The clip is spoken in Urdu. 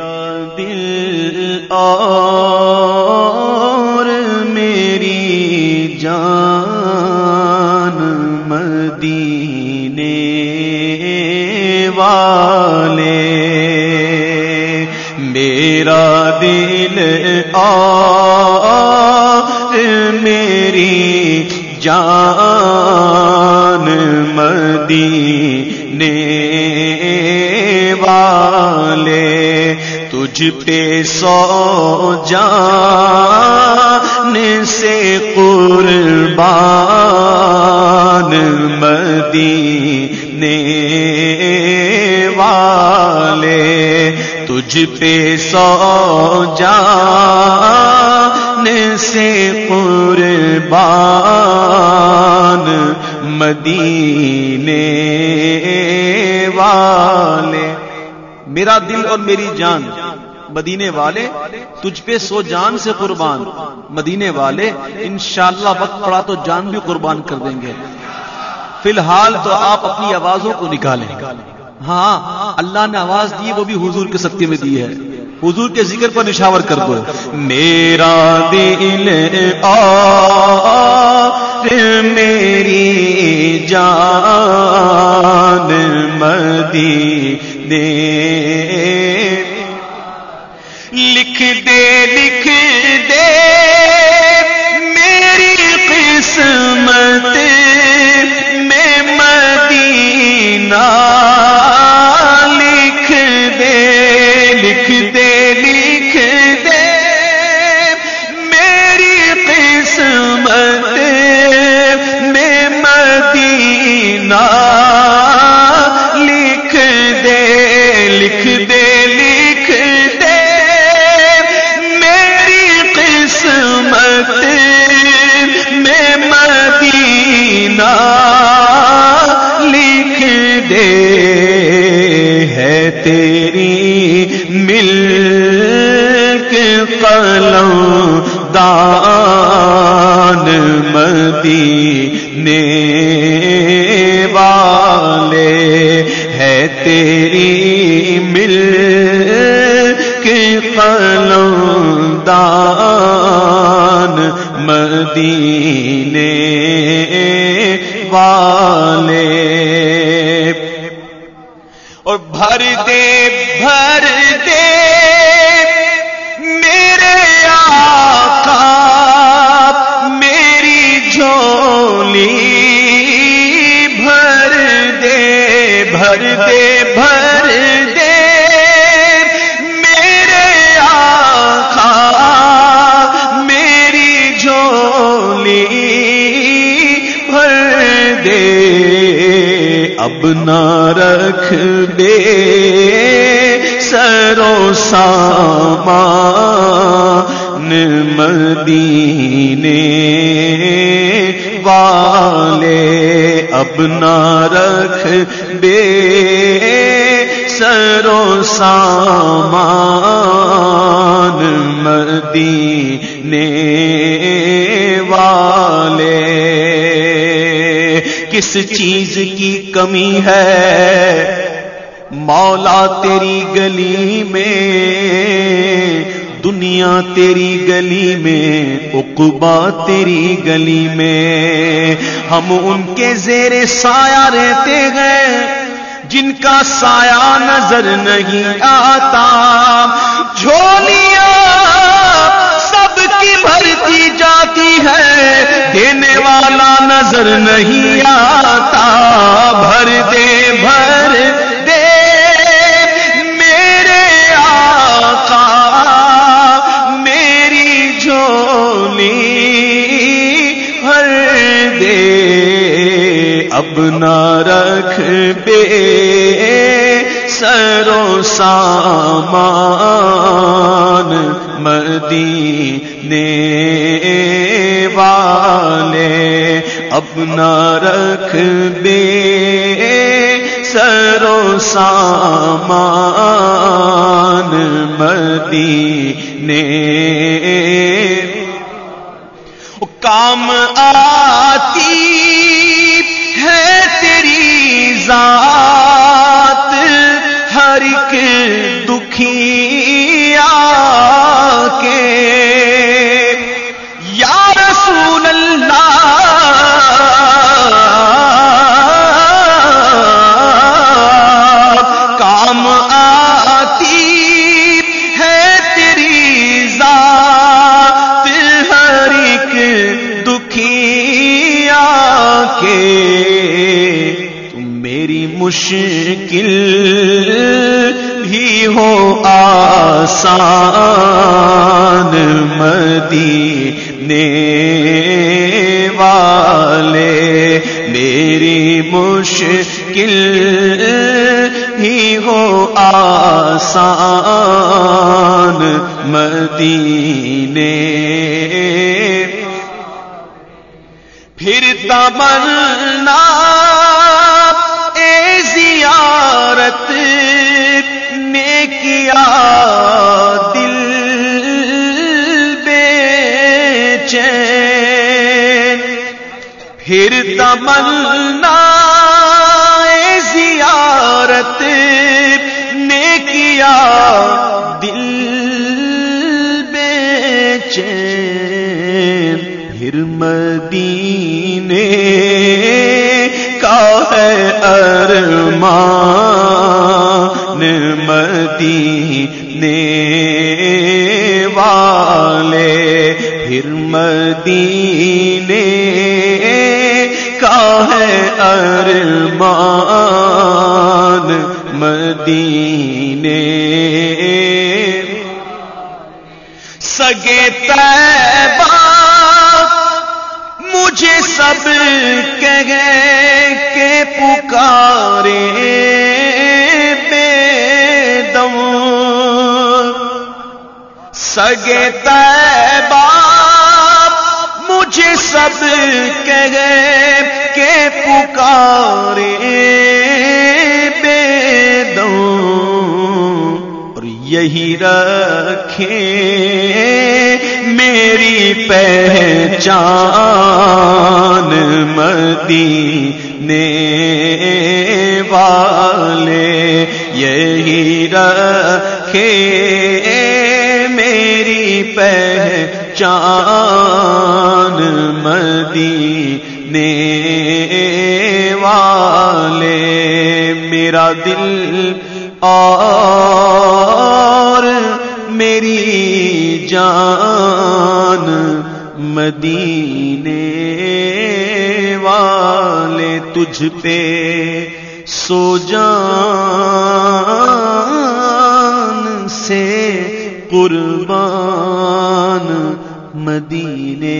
میرا دل اور میری جان مدینے والے میرا دل اور میری جان مدینے تجھ پہ سو جان سے قربان مدینے والے، تجھ پہ سو جان سے قربان مدینے والے۔ میرا دل اور میری جان مدینے والے، تجھ پہ سو جان سے قربان۔ مدینے والے، انشاءاللہ وقت پڑا تو جان بھی قربان کر دیں گے۔ فی الحال تو آپ اپنی آوازوں کو نکالیں۔ ہاں اللہ نے آواز دی، وہ بھی حضور کے سطح میں دی ہے۔ حضور کے ذکر پر نشاور کر دو۔ میرا دل اور میری جان مدینے لکھ دے لکھ دے۔ میری قسمت میں مدینہ دان مدینے والے ہے تیری مل کے قلم دان مدینے والے اور بھر دے بھر اب نہ رکھ بے سرو سامان مدینے والے، اب نہ رکھ بے سرو سامان مدینے کس چیز کی کمی ہے؟ مولا تیری گلی میں، دنیا تیری گلی میں اقبا تیری گلی میں۔ ہم ان کے زیر سایہ رہتے ہیں، جن کا سایہ نظر نہیں آتا۔ جھولیاں سب کی بھرتی جاتی ہے نظر نہیں آتا، بھر دے بھر دے۔ میرے آقا، میری جھولی بھر دے۔ اب نہ رکھ بے سرو سامان، مدینے اپنا رکھ بے سرو سامان مدینے۔ کام آ کے تم میری مشکل ہی ہو آسان مدینے والے۔ میری مشکل ہی ہو آسان تمنا اے زیارت نے کیا دل بے چین۔ پھر تمنا، اے زیارت نے کیا دل بے چین۔ پھر مدینے ارمان مدینے والے، پھر مدینے کا ہے ارمان مدینے۔ سگے تیبہ مجھے سب کہے کہ سگے تیبہ، مجھے سب کہے کہ پکارے بے دم۔ اور یہی رکھے میری پہچان مدینے والے۔ یہی رکھے پہچان مدینے والے، میرا دل اور میری جان مدینے والے، تجھ پہ سو جان سے قربان مدینے